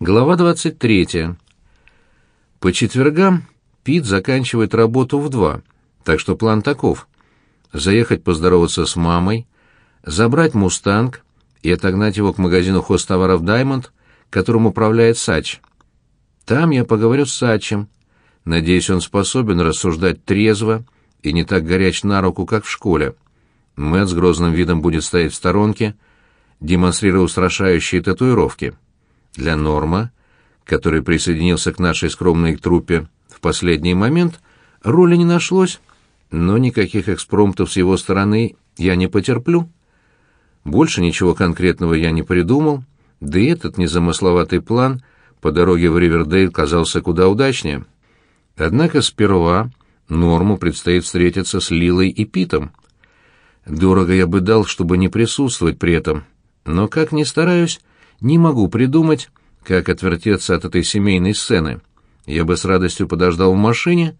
Глава 23. По четвергам Пит заканчивает работу в два, так что план таков. Заехать поздороваться с мамой, забрать «Мустанг» и отогнать его к магазину хозтоваров «Даймонд», которым управляет Сач. Там я поговорю с Сачем. Надеюсь, он способен рассуждать трезво и не так горяч на руку, как в школе. Мэтт с грозным видом будет стоять в сторонке, демонстрируя устрашающие татуировки. Для Норма, который присоединился к нашей скромной труппе в последний момент, роли не нашлось, но никаких экспромтов с его стороны я не потерплю. Больше ничего конкретного я не придумал, да и этот незамысловатый план по дороге в Ривердейл казался куда удачнее. Однако сперва Норму предстоит встретиться с Лилой и Питом. Дорого я бы дал, чтобы не присутствовать при этом, но, как ни стараюсь, не могу придумать, как отвертеться от этой семейной сцены. Я бы с радостью подождал в машине,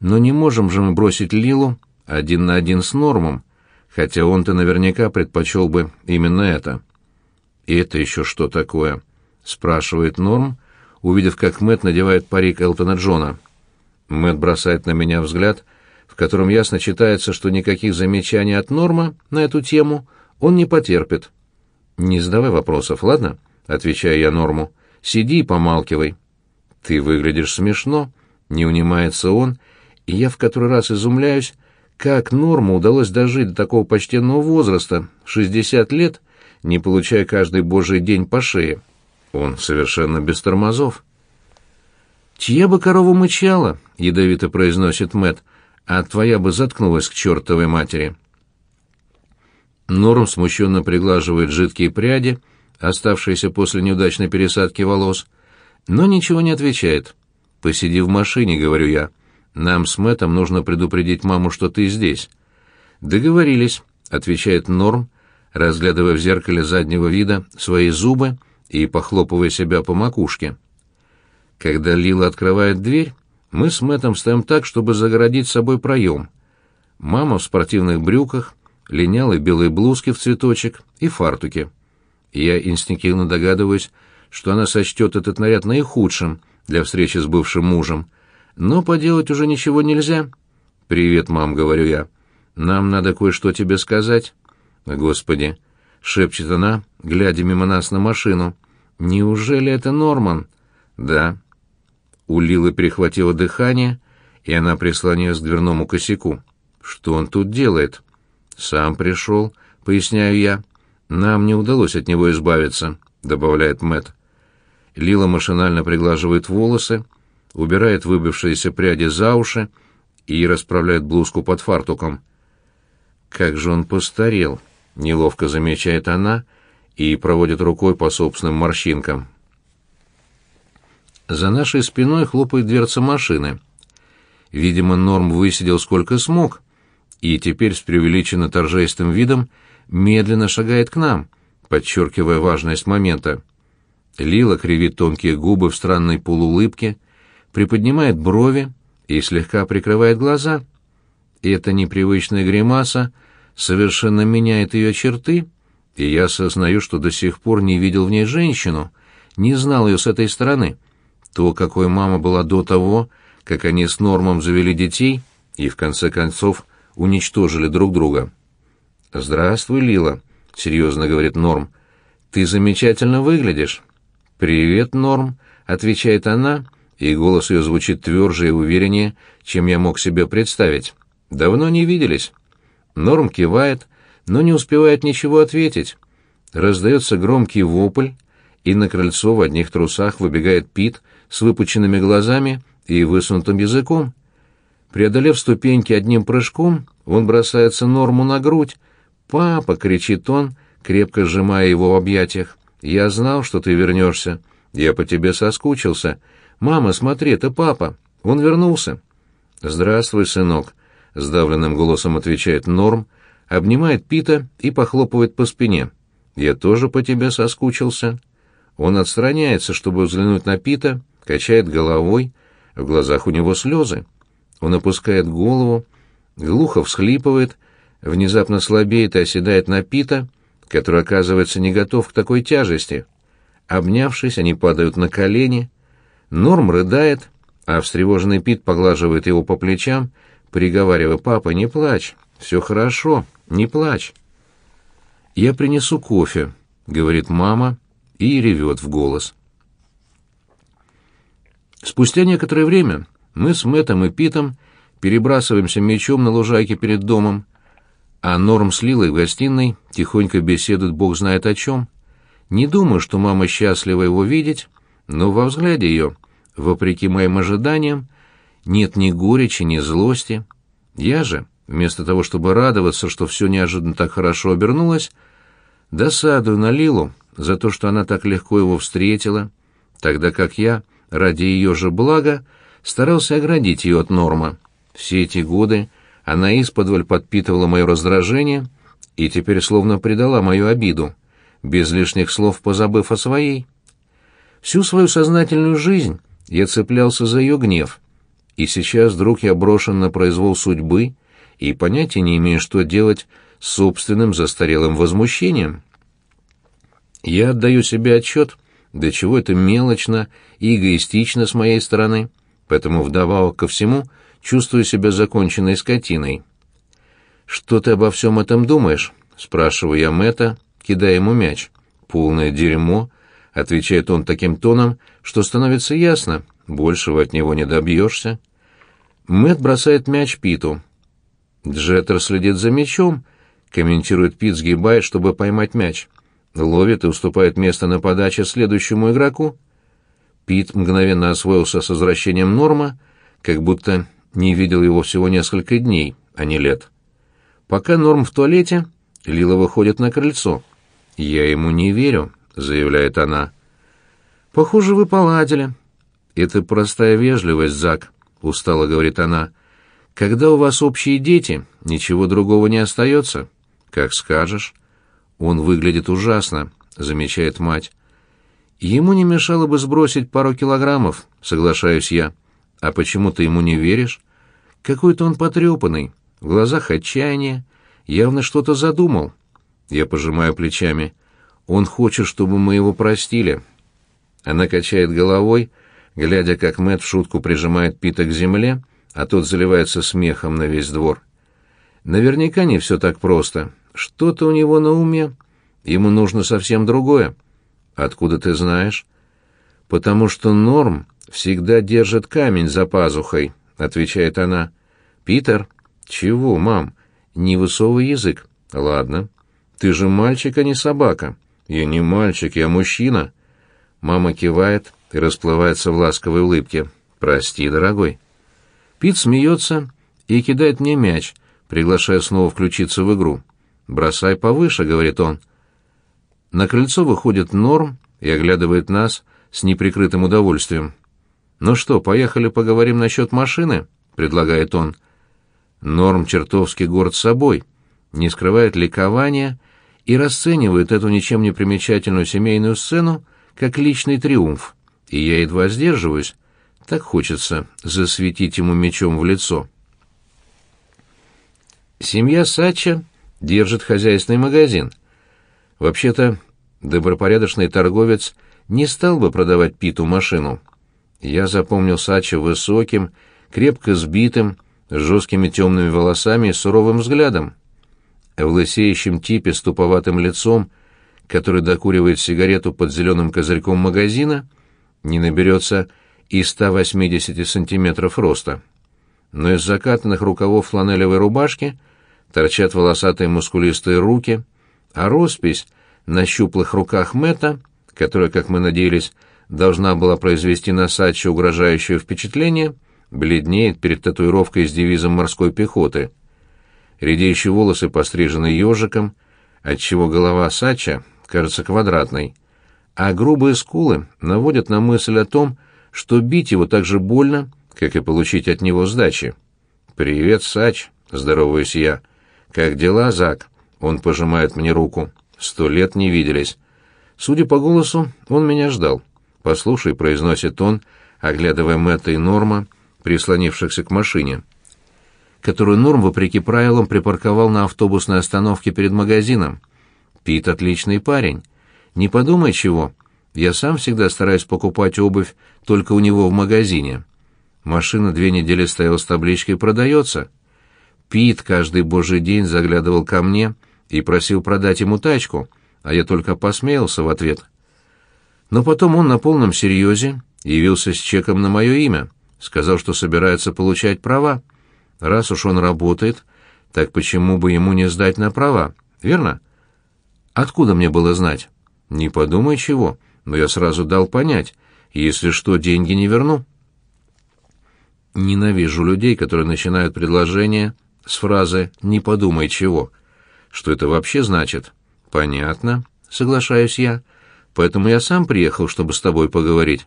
но не можем же мы бросить Лилу один на один с Нормом, хотя он-то наверняка предпочел бы именно это. «И это еще что такое?» — спрашивает Норм, увидев, как Мэтт надевает парик Элтона Джона. Мэтт бросает на меня взгляд, в котором ясно читается, что никаких замечаний от Норма на эту тему он не потерпит. «Не задавай вопросов, ладно?» — отвечаю я Норму. «Сиди и помалкивай». «Ты выглядишь смешно», — не унимается он, и я в который раз изумляюсь, как Норму удалось дожить до такого почтенного возраста, 60 лет, не получая каждый божий день по шее. Он совершенно без тормозов. «Чья бы корова мычала?» — ядовито произносит Мэт, «а твоя бы заткнулась к чертовой матери». Норм смущенно приглаживает жидкие пряди, оставшиеся после неудачной пересадки волос, но ничего не отвечает. «Посиди в машине», — говорю я. «Нам с Мэттом нужно предупредить маму, что ты здесь». «Договорились», — отвечает Норм, разглядывая в зеркале заднего вида свои зубы и похлопывая себя по макушке. Когда Лила открывает дверь, мы с Мэттом стоим так, чтобы загородить собой проем. Мама в спортивных брюках, линялой белой блузке в цветочек и фартуке. Я инстинктивно догадываюсь, что она сочтет этот наряд наихудшим для встречи с бывшим мужем, но поделать уже ничего нельзя. «Привет, мам», — говорю я. «Нам надо кое-что тебе сказать». «Господи», — шепчет она, глядя мимо нас на машину. «Неужели это Норман?» «Да». У Лилы перехватило дыхание, и она прислонилась к дверному косяку. «Что он тут делает?» «Сам пришел», — поясняю я. «Нам не удалось от него избавиться», — добавляет Мэт. Лила машинально приглаживает волосы, убирает выбившиеся пряди за уши и расправляет блузку под фартуком. «Как же он постарел», — неловко замечает она и проводит рукой по собственным морщинкам. За нашей спиной хлопает дверца машины. Видимо, Норм высидел сколько смог — и теперь с преувеличенно торжественным видом медленно шагает к нам, подчеркивая важность момента. Лила кривит тонкие губы в странной полуулыбке, приподнимает брови и слегка прикрывает глаза. Эта непривычная гримаса совершенно меняет ее черты, и я осознаю, что до сих пор не видел в ней женщину, не знал ее с этой стороны. То, какой мама была до того, как они с Нормом завели детей, и, в конце концов, уничтожили друг друга. «Здравствуй, Лила», — серьезно говорит Норм. «Ты замечательно выглядишь». «Привет, Норм», — отвечает она, и голос ее звучит тверже и увереннее, чем я мог себе представить. «Давно не виделись». Норм кивает, но не успевает ничего ответить. Раздается громкий вопль, и на крыльцо в одних трусах выбегает Пит с выпученными глазами и высунутым языком. Преодолев ступеньки одним прыжком, он бросается Норму на грудь. «Папа!» — кричит он, крепко сжимая его в объятиях. «Я знал, что ты вернешься. Я по тебе соскучился. Мама, смотри, это папа. Он вернулся». «Здравствуй, сынок», — сдавленным голосом отвечает Норм, обнимает Пита и похлопывает по спине. «Я тоже по тебе соскучился». Он отстраняется, чтобы взглянуть на Пита, качает головой, в глазах у него слезы. Он опускает голову, глухо всхлипывает, внезапно слабеет и оседает на Пита, который оказывается не готов к такой тяжести. Обнявшись, они падают на колени. Норм рыдает, а встревоженный Пит поглаживает его по плечам, приговаривая, «Папа, не плачь, все хорошо, не плачь». «Я принесу кофе», — говорит мама и ревет в голос. Спустя некоторое время мы с Мэттом и Питом перебрасываемся мечом на лужайке перед домом, а Норм с Лилой в гостиной тихонько беседует бог знает о чем. Не думаю, что мама счастлива его видеть, но во взгляде ее, вопреки моим ожиданиям, нет ни горечи, ни злости. Я же, вместо того, чтобы радоваться, что все неожиданно так хорошо обернулось, досадую на Лилу за то, что она так легко его встретила, тогда как я, ради ее же блага, старался оградить ее от Норма. Все эти годы она исподволь подпитывала мое раздражение и теперь словно предала мою обиду, без лишних слов позабыв о своей. Всю свою сознательную жизнь я цеплялся за ее гнев, и сейчас вдруг я брошен на произвол судьбы и понятия не имею, что делать с собственным застарелым возмущением. Я отдаю себе отчет, до чего это мелочно и эгоистично с моей стороны, поэтому вдобавок ко всему чувствую себя законченной скотиной. «Что ты обо всем этом думаешь?» — спрашиваю я Мэтта, кидая ему мяч. «Полное дерьмо», — отвечает он таким тоном, что становится ясно, большего от него не добьешься. Мэтт бросает мяч Питу. Джеттер следит за мячом, комментирует Пит, сгибая, чтобы поймать мяч. Ловит и уступает место на подаче следующему игроку. Пит мгновенно освоился с возвращением Норма, как будто не видел его всего несколько дней, а не лет. Пока Норм в туалете, Лила выходит на крыльцо. «Я ему не верю», — заявляет она. «Похоже, вы поладили». «Это простая вежливость, Зак», — устало говорит она. «Когда у вас общие дети, ничего другого не остается». «Как скажешь». «Он выглядит ужасно», — замечает мать. «Ему не мешало бы сбросить пару килограммов», — соглашаюсь я. «А почему ты ему не веришь?» «Какой-то он потрепанный, в глазах отчаяние, явно что-то задумал». Я пожимаю плечами. «Он хочет, чтобы мы его простили». Она качает головой, глядя, как Мэтт в шутку прижимает Пита к земле, а тот заливается смехом на весь двор. Наверняка не все так просто. Что-то у него на уме. Ему нужно совсем другое. Откуда ты знаешь? Потому что Норм всегда держит камень за пазухой, отвечает она. Питер? Чего, мам? Не высовывай язык. Ладно. Ты же мальчик, а не собака. Я не мальчик, я мужчина. Мама кивает и расплывается в ласковой улыбке. Прости, дорогой. Пит смеется и кидает мне мяч, приглашая снова включиться в игру. «Бросай повыше», — говорит он. На крыльцо выходит Норм и оглядывает нас с неприкрытым удовольствием. «Ну что, поехали поговорим насчет машины?» — предлагает он. Норм чертовски горд собой, не скрывает ликования и расценивает эту ничем не примечательную семейную сцену как личный триумф, и я едва сдерживаюсь. Так хочется засветить ему мечом в лицо. Семья Сача держит хозяйственный магазин. Вообще-то, добропорядочный торговец не стал бы продавать Питу машину. Я запомнил Сача высоким, крепко сбитым, с жесткими темными волосами и суровым взглядом. В лысеющем типе с туповатым лицом, который докуривает сигарету под зеленым козырьком магазина, не наберется и 180 сантиметров роста. Но из закатанных рукавов фланелевой рубашки торчат волосатые мускулистые руки, а роспись на щуплых руках Мэтта, которая, как мы надеялись, должна была произвести на Сачи угрожающее впечатление, бледнеет перед татуировкой с девизом морской пехоты. Редеющие волосы пострижены ежиком, отчего голова Сача кажется квадратной, а грубые скулы наводят на мысль о том, что бить его так же больно, как и получить от него сдачи. «Привет, Сач», — здороваюсь я. «Как дела, Зак?» Он пожимает мне руку. «Сто лет не виделись». Судя по голосу, он меня ждал. «Послушай», — произносит он, оглядывая Мэтта и Норма, прислонившихся к машине, которую Норм, вопреки правилам, припарковал на автобусной остановке перед магазином. «Пит отличный парень. Не подумай чего, Я сам всегда стараюсь покупать обувь только у него в магазине. Машина две недели стояла с табличкой «Продается». Пит каждый божий день заглядывал ко мне и просил продать ему тачку, а я только посмеялся в ответ. Но потом он на полном серьезе явился с чеком на мое имя, сказал, что собирается получать права. Раз уж он работает, так почему бы ему не сдать на права, верно? Откуда мне было знать? Не подумай чего, но я сразу дал понять, если что, деньги не верну. Ненавижу людей, которые начинают предложение с фразы «не подумай чего». Что это вообще значит? Понятно, соглашаюсь я. Поэтому я сам приехал, чтобы с тобой поговорить.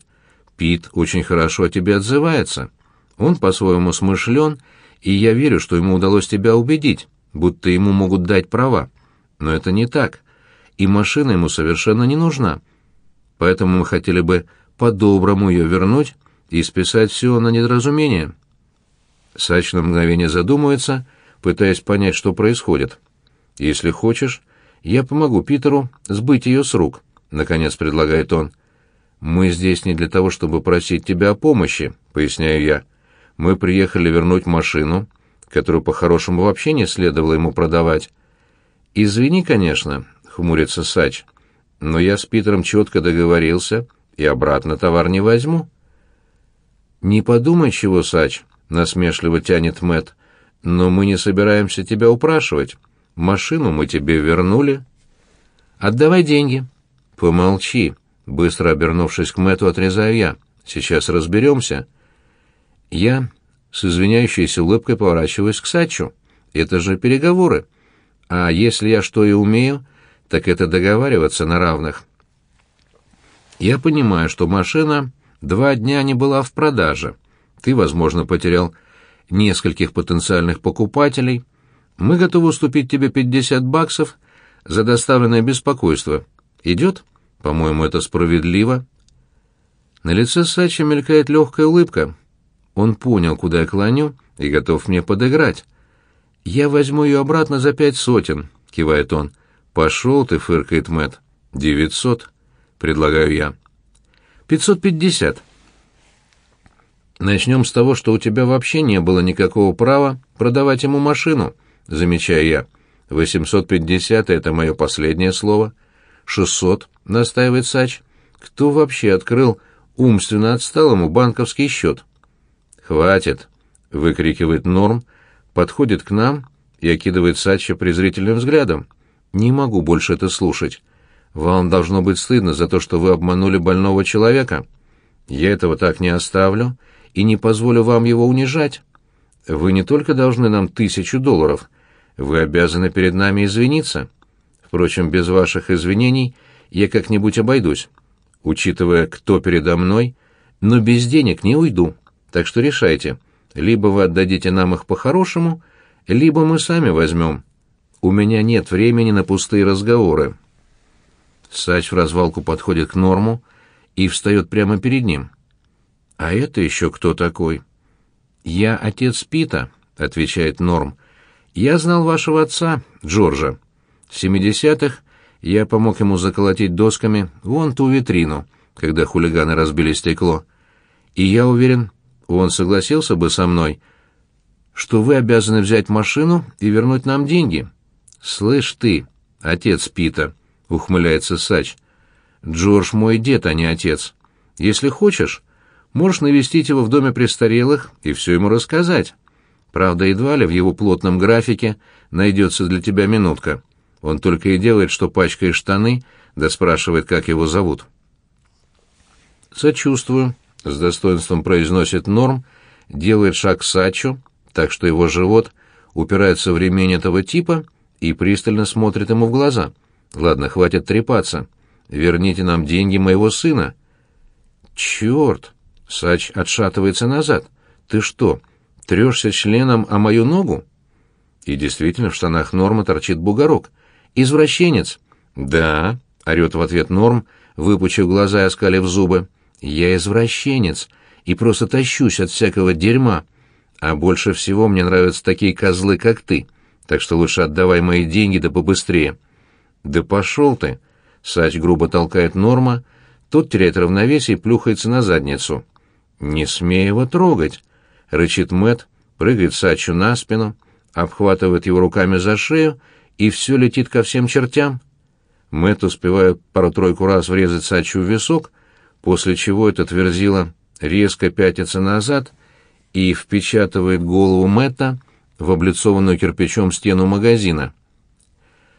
Пит очень хорошо о тебе отзывается. Он по-своему смышлен, и я верю, что ему удалось тебя убедить, будто ему могут дать права. Но это не так. И машина ему совершенно не нужна. Поэтому мы хотели бы по-доброму ее вернуть и списать все на недоразумение. Сач на мгновение задумывается, пытаясь понять, что происходит. «Если хочешь, я помогу Питеру сбыть ее с рук», — наконец предлагает он. «Мы здесь не для того, чтобы просить тебя о помощи», — поясняю я. «Мы приехали вернуть машину, которую по-хорошему вообще не следовало ему продавать». «Извини, конечно», — хмурится Сач, — «но я с Питером четко договорился и обратно товар не возьму». «Не подумай, чего, Сач», — насмешливо тянет Мэт, — «но мы не собираемся тебя упрашивать. Машину мы тебе вернули». «Отдавай деньги». «Помолчи», Быстро обернувшись к Мэту, отрезаю я. «Сейчас разберемся». Я с извиняющейся улыбкой поворачиваюсь к Сачу. «Это же переговоры. А если я что и умею, так это договариваться на равных». Я понимаю, что машина два дня не была в продаже. Ты, возможно, потерял нескольких потенциальных покупателей. Мы готовы уступить тебе 50 баксов за доставленное беспокойство. Идет?» По-моему, это справедливо. На лице Сачи мелькает легкая улыбка. Он понял, куда я клоню, и готов мне подыграть. «Я возьму ее обратно за пять сотен», — кивает он. «Пошел ты», — фыркает Мэтт. «Девятьсот», — предлагаю я. «Пятьсот пятьдесят». «Начнем с того, что у тебя вообще не было никакого права продавать ему машину», — замечаю я. «Восемьсот пятьдесят — это мое последнее слово». «Шестьсот», — настаивает Сач. «Кто вообще открыл умственно отсталому банковский счет?» «Хватит», — выкрикивает Норм, подходит к нам и окидывает Сача презрительным взглядом. «Не могу больше это слушать. Вам должно быть стыдно за то, что вы обманули больного человека. Я этого так не оставлю и не позволю вам его унижать. Вы не только должны нам тысячу долларов, вы обязаны перед нами извиниться». Впрочем, без ваших извинений я как-нибудь обойдусь, учитывая, кто передо мной, но без денег не уйду. Так что решайте, либо вы отдадите нам их по-хорошему, либо мы сами возьмем. У меня нет времени на пустые разговоры. Сач в развалку подходит к Норму и встает прямо перед ним. «А это еще кто такой?» «Я отец Пита», — отвечает Норм. «Я знал вашего отца, Джорджа. В семидесятых я помог ему заколотить досками вон ту витрину, когда хулиганы разбили стекло. И я уверен, он согласился бы со мной, что вы обязаны взять машину и вернуть нам деньги. Слышь ты, отец Пита, ухмыляется Сач. Джордж мой дед, а не отец. Если хочешь, можешь навестить его в доме престарелых и все ему рассказать. Правда, едва ли в его плотном графике найдется для тебя минутка. Он только и делает, что пачкает штаны, да спрашивает, как его зовут. «Сочувствую», — с достоинством произносит Норм, делает шаг к Сачу, так что его живот упирается в ремень этого типа и пристально смотрит ему в глаза. «Ладно, хватит трепаться. Верните нам деньги моего сына». «Черт!» — Сач отшатывается назад. «Ты что, трешься членом о мою ногу?» И действительно в штанах Норма торчит бугорок — «Извращенец». «Да», — орёт в ответ Норм, выпучив глаза и оскалив зубы. «Я извращенец и просто тащусь от всякого дерьма. А больше всего мне нравятся такие козлы, как ты. Так что лучше отдавай мои деньги да побыстрее». «Да пошел ты!» — Сач грубо толкает Норма, Тот теряет равновесие и плюхается на задницу. «Не смей его трогать!» — рычит Мэт, прыгает Сачу на спину, обхватывает его руками за шею, и все летит ко всем чертям. Мэт успевает пару-тройку раз врезать Сачу в висок, после чего этот верзила резко пятится назад и впечатывает голову Мэтта в облицованную кирпичом стену магазина.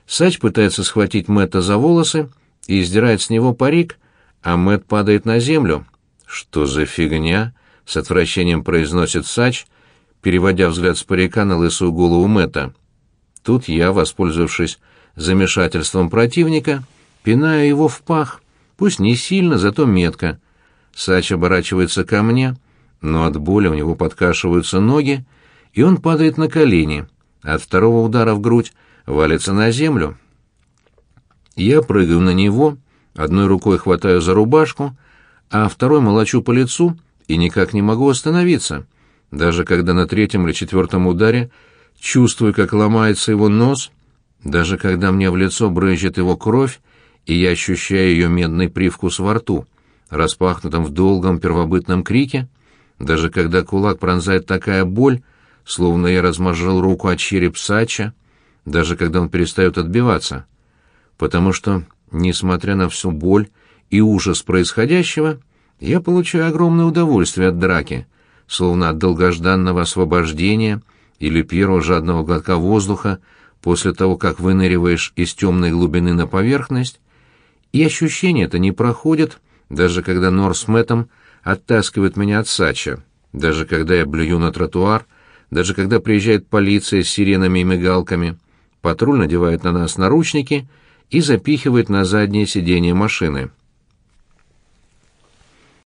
Сач пытается схватить Мэтта за волосы и издирает с него парик, а Мэтт падает на землю. «Что за фигня?» — с отвращением произносит Сач, переводя взгляд с парика на лысую голову Мэтта. Тут я, воспользовавшись замешательством противника, пинаю его в пах, пусть не сильно, зато метко. Сач оборачивается ко мне, но от боли у него подкашиваются ноги, и он падает на колени. От второго удара в грудь валится на землю. Я прыгаю на него, одной рукой хватаю за рубашку, а второй молочу по лицу и никак не могу остановиться. Даже когда на третьем или четвертом ударе чувствую, как ломается его нос, даже когда мне в лицо брызжет его кровь, и я ощущаю ее медный привкус во рту, распахнутом в долгом первобытном крике, даже когда кулак пронзает такая боль, словно я размозжил руку от череп Сача, даже когда он перестает отбиваться. Потому что, несмотря на всю боль и ужас происходящего, я получаю огромное удовольствие от драки, словно от долгожданного освобождения или первого жадного глотка воздуха после того, как выныриваешь из темной глубины на поверхность, и ощущение это не проходит, даже когда Нор с Мэттом оттаскивает меня от Сача, даже когда я блюю на тротуар, даже когда приезжает полиция с сиренами и мигалками, патруль надевает на нас наручники и запихивает на заднее сиденье машины.